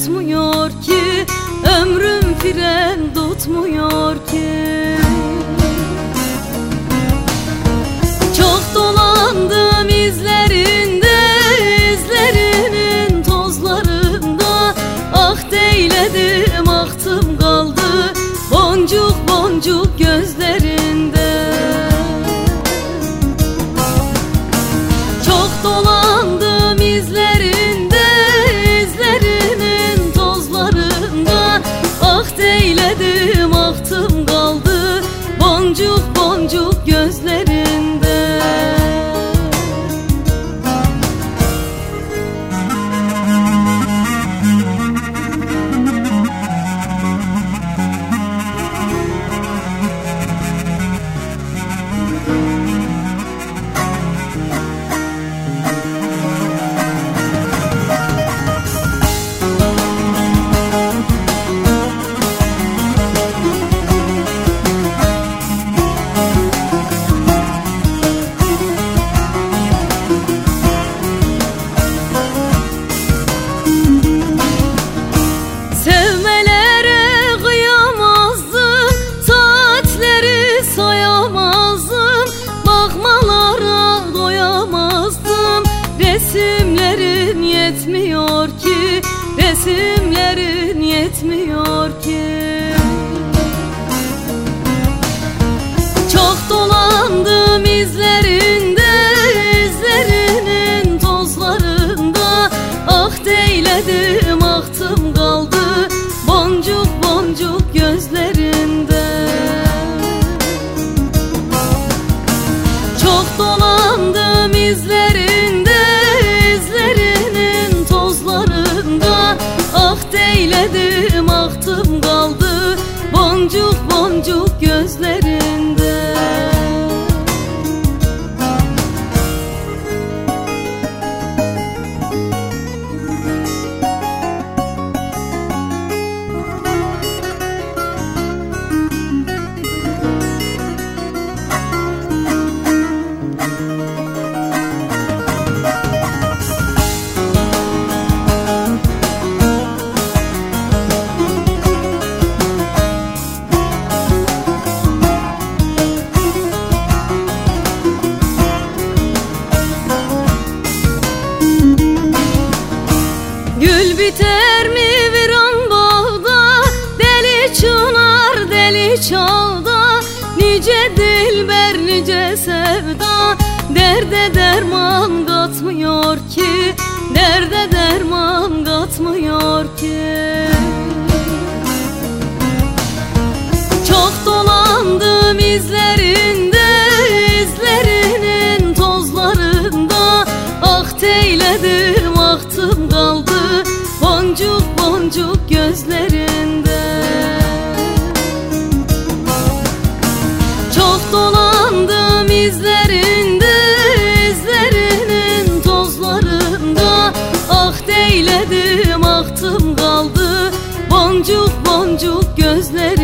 tutmuyor ki Ömrüm fren tutmuyor ki. Çok dolandım izlerinde izlerinin tozlarında. Ah deyledim ahtım kaldı. Boncuk boncuk Resimlerin yetmiyor ki. Çok dolandım izlerinde izlerinin tozlarında. Ah deyledim deyledim dilber nice sevda. Derde derman katmıyor ki Derde derman katmıyor ki. Çok dolandım izlerinde izlerinin tozlarında. Ah deyledim ahtım kaldı Boncuk boncuk gözlerinde gözleri